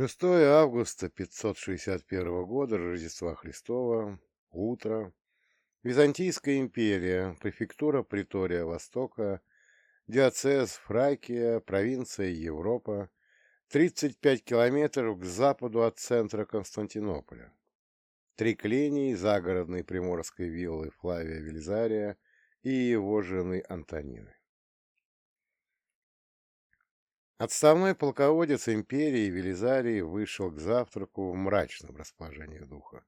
6 августа 561 года Рождества Христова, утро, Византийская империя, префектура Притория Востока, диоцез Фракия, провинция Европа, 35 километров к западу от центра Константинополя. Триклиний загородной приморской виллы Флавия Велизария и его жены Антонины. Отставной полководец империи Велизарий вышел к завтраку в мрачном расположении духа.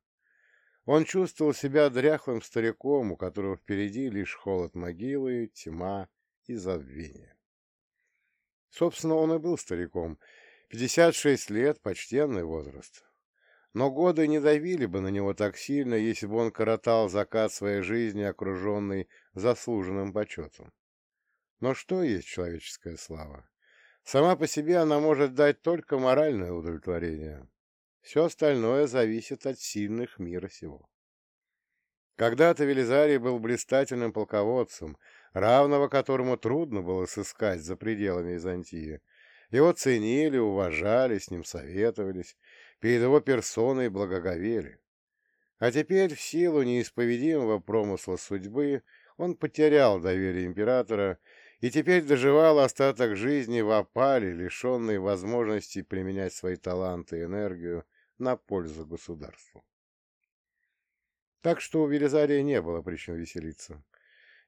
Он чувствовал себя дряхлым стариком, у которого впереди лишь холод могилы, тьма и забвение. Собственно, он и был стариком. 56 лет — почтенный возраст. Но годы не давили бы на него так сильно, если бы он коротал закат своей жизни, окруженный заслуженным почетом. Но что есть человеческая слава? Сама по себе она может дать только моральное удовлетворение. Все остальное зависит от сильных мира сего. Когда-то Велизарий был блистательным полководцем, равного которому трудно было сыскать за пределами Византии. Его ценили, уважали, с ним советовались, перед его персоной благоговели. А теперь, в силу неисповедимого промысла судьбы, он потерял доверие императора и теперь доживал остаток жизни в опале, лишенной возможности применять свои таланты и энергию на пользу государству. Так что у Велизария не было причин веселиться.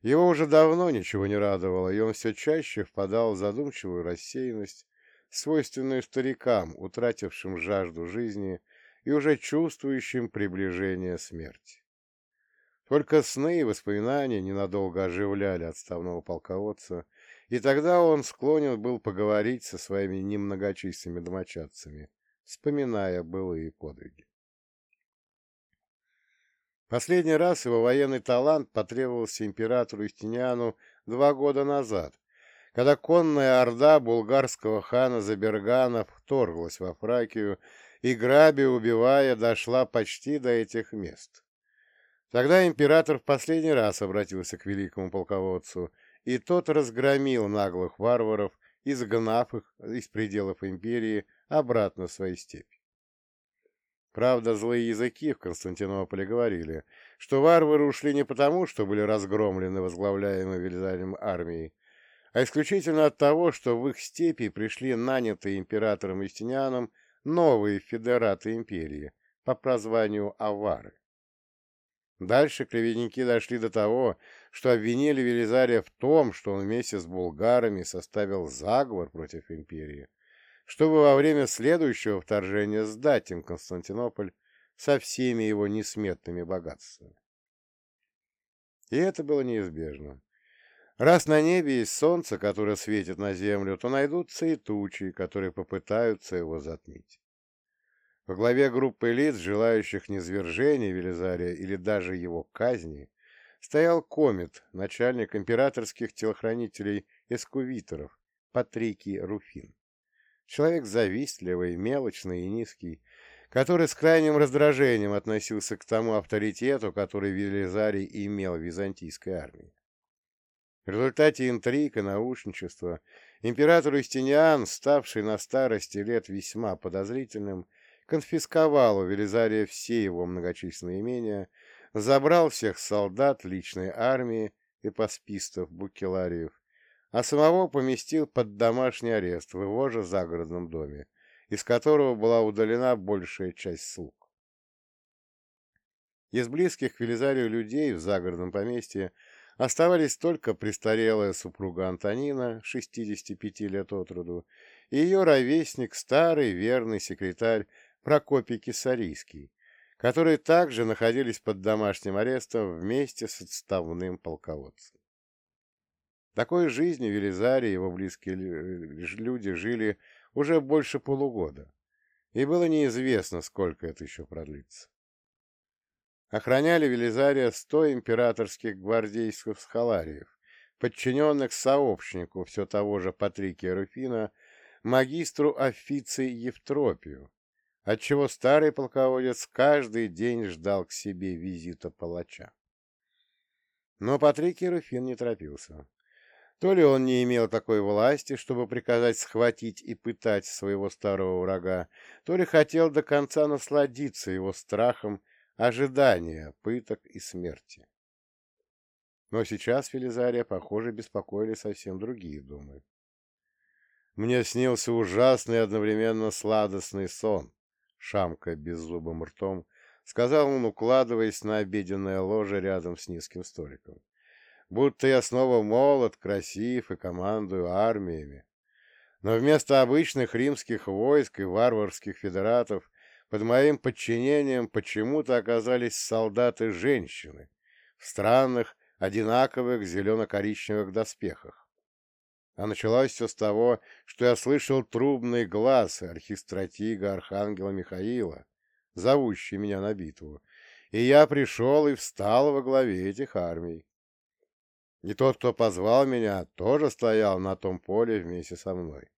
Его уже давно ничего не радовало, и он все чаще впадал в задумчивую рассеянность, свойственную старикам, утратившим жажду жизни и уже чувствующим приближение смерти. Только сны и воспоминания ненадолго оживляли отставного полководца, и тогда он склонен был поговорить со своими немногочисленными домочадцами, вспоминая былые подвиги. Последний раз его военный талант потребовался императору Истиниану два года назад, когда конная орда булгарского хана Заберганов вторглась во Фракию и, грабя убивая, дошла почти до этих мест. Тогда император в последний раз обратился к великому полководцу, и тот разгромил наглых варваров, изгнав их из пределов империи обратно в свои степи. Правда, злые языки в Константинополе говорили, что варвары ушли не потому, что были разгромлены возглавляемой Велизарием армией, а исключительно от того, что в их степи пришли нанятые императором Юстинианом новые федераты империи по прозванию Авары. Дальше клеветники дошли до того, что обвинили Велизария в том, что он вместе с булгарами составил заговор против империи, чтобы во время следующего вторжения сдать им Константинополь со всеми его несметными богатствами. И это было неизбежно. Раз на небе есть солнце, которое светит на землю, то найдутся и тучи, которые попытаются его затмить. Во главе группы лиц, желающих низвержения Велизария или даже его казни, стоял Комет, начальник императорских телохранителей-эскувиторов, Патрикий Руфин. Человек завистливый, мелочный и низкий, который с крайним раздражением относился к тому авторитету, который Велизарий имел в византийской армии. В результате интриг и наушничества император Истиниан, ставший на старости лет весьма подозрительным, конфисковал у Велизария все его многочисленные имения, забрал всех солдат личной армии и паспистов Букелариев, а самого поместил под домашний арест в его же загородном доме, из которого была удалена большая часть слуг. Из близких к Велизарию людей в загородном поместье оставались только престарелая супруга Антонина, 65 лет от роду, и ее ровесник, старый верный секретарь Прокопий Кисарийский, которые также находились под домашним арестом вместе с отставным полководцем. Такой жизнью Велизарий и его близкие люди жили уже больше полугода, и было неизвестно, сколько это еще продлится. Охраняли Велизария сто императорских гвардейских схалариев, подчиненных сообщнику все того же Патрикия Руфина, магистру официй Евтропию, отчего старый полководец каждый день ждал к себе визита палача. Но Патрикий Руфин не торопился. То ли он не имел такой власти, чтобы приказать схватить и пытать своего старого врага, то ли хотел до конца насладиться его страхом ожидания пыток и смерти. Но сейчас Фелизария, похоже, беспокоили совсем другие думы. Мне снился ужасный одновременно сладостный сон, шамкая беззубым ртом, сказал он, укладываясь на обеденное ложе рядом с низким столиком. Будто я снова молод, красив и командую армиями. Но вместо обычных римских войск и варварских федератов под моим подчинением почему-то оказались солдаты-женщины в странных, одинаковых зелено-коричневых доспехах. А началось все с того, что я слышал трубный глаз архистратига архангела Михаила, зовущий меня на битву, и я пришел и встал во главе этих армий. И тот, кто позвал меня, тоже стоял на том поле вместе со мной.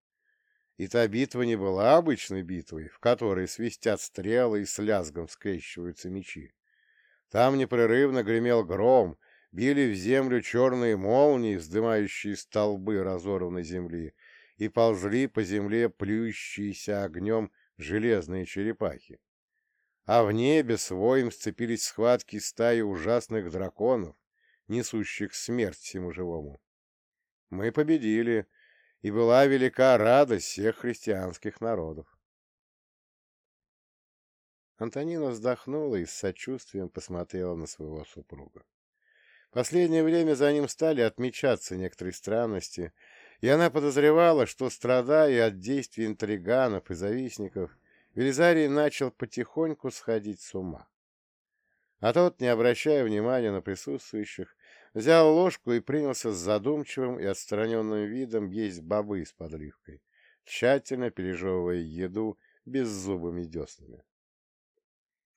И та битва не была обычной битвой, в которой свистят стрелы и с лязгом скрещиваются мечи. Там непрерывно гремел гром, били в землю черные молнии, вздымающие столбы разорванной земли, и ползли по земле плюющиеся огнем железные черепахи. А в небе с воем сцепились схватки стаи ужасных драконов, несущих смерть всему живому. Мы победили, и была велика радость всех христианских народов. Антонина вздохнула и с сочувствием посмотрела на своего супруга. Последнее время за ним стали отмечаться некоторые странности, и она подозревала, что, страдая от действий интриганов и завистников, Велизарий начал потихоньку сходить с ума. А тот, не обращая внимания на присутствующих, взял ложку и принялся с задумчивым и отстраненным видом есть бобы с подливкой, тщательно пережевывая еду беззубыми деснами.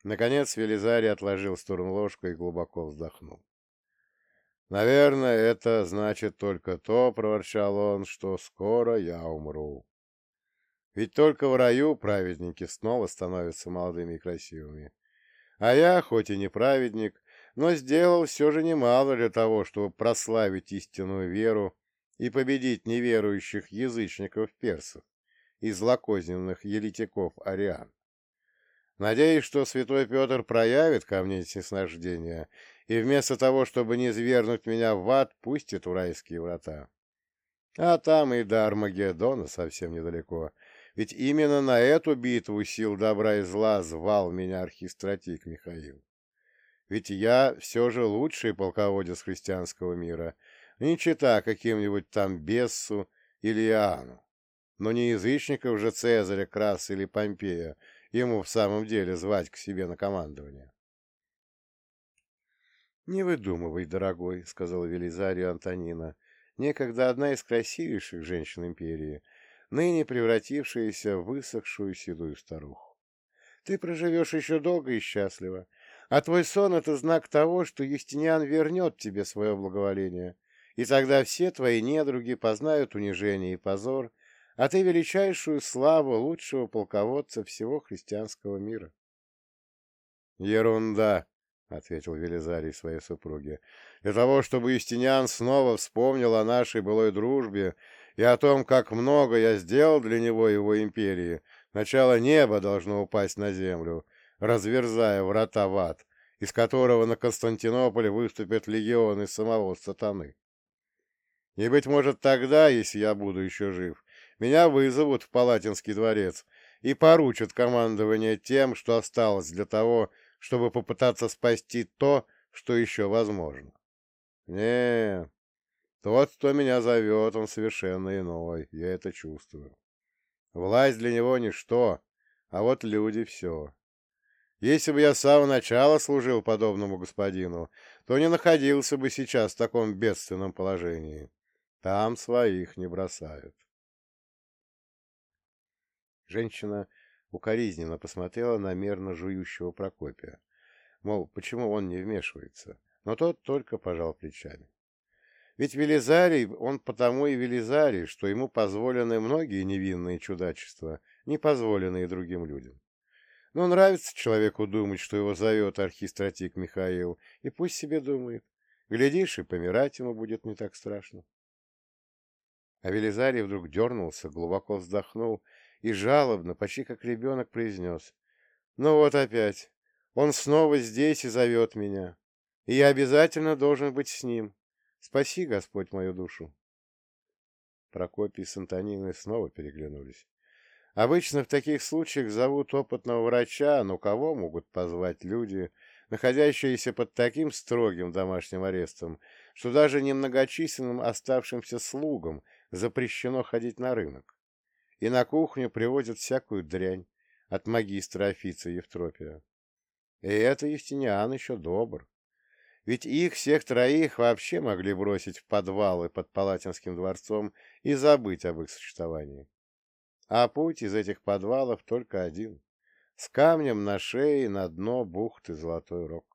Наконец Велизарий отложил в сторону ложку и глубоко вздохнул. «Наверное, это значит только то, — проворчал он, — что скоро я умру. Ведь только в раю праведники снова становятся молодыми и красивыми. А я, хоть и не праведник, но сделал все же немало для того, чтобы прославить истинную веру и победить неверующих язычников-персов и злокозненных еретиков-ариан. Надеюсь, что святой Петр проявит ко мне снисхождение и вместо того, чтобы не свергнуть меня в ад, пустит в райские врата. А там и до Армагеддона совсем недалеко, ведь именно на эту битву сил добра и зла звал меня архистратик Михаил. Ведь я все же лучший полководец христианского мира, не чита каким-нибудь там Бессу или Иоанну. Но не язычников же Цезаря, Краса или Помпея ему в самом деле звать к себе на командование. «Не выдумывай, дорогой», — сказала Велизарию Антонина, некогда одна из красивейших женщин империи, ныне превратившаяся в высохшую седую старуху. «Ты проживешь еще долго и счастливо, а твой сон — это знак того, что Юстиниан вернет тебе свое благоволение, и тогда все твои недруги познают унижение и позор, а ты величайшую славу лучшего полководца всего христианского мира. «Ерунда!» — ответил Велизарий своей супруге. «Для того, чтобы Юстиниан снова вспомнил о нашей былой дружбе и о том, как много я сделал для него и его империи, начало неба должно упасть на землю, разверзая врата в ад, из которого на Константинополь выступят легионы самого сатаны. И, быть может, тогда, если я буду еще жив, меня вызовут в Палатинский дворец и поручат командование тем, что осталось для того, чтобы попытаться спасти то, что еще возможно. Не, тот, кто меня зовет, он совершенно иной, я это чувствую. Власть для него ничто, а вот люди все. Если бы я с самого начала служил подобному господину, то не находился бы сейчас в таком бедственном положении. Там своих не бросают. Женщина укоризненно посмотрела на мерно жующего Прокопия. Мол, почему он не вмешивается? Но тот только пожал плечами. Ведь Велизарий, он потому и Велизарий, что ему позволены многие невинные чудачества, не позволенные другим людям. Но нравится человеку думать, что его зовет архистратик Михаил, и пусть себе думает. Глядишь, и помирать ему будет не так страшно. А Велизарий вдруг дернулся, глубоко вздохнул и жалобно, почти как ребенок, произнес. «Ну вот опять. Он снова здесь и зовет меня. И я обязательно должен быть с ним. Спаси, Господь, мою душу». Прокопий с Антониной снова переглянулись. Обычно в таких случаях зовут опытного врача, но кого могут позвать люди, находящиеся под таким строгим домашним арестом, что даже немногочисленным оставшимся слугам запрещено ходить на рынок. И на кухню привозят всякую дрянь от магистра офица Евтропия. И это Евтиниан еще добр. Ведь их всех троих вообще могли бросить в подвалы под Палатинским дворцом и забыть об их существовании. А путь из этих подвалов только один — с камнем на шее на дно бухты Золотой Рог.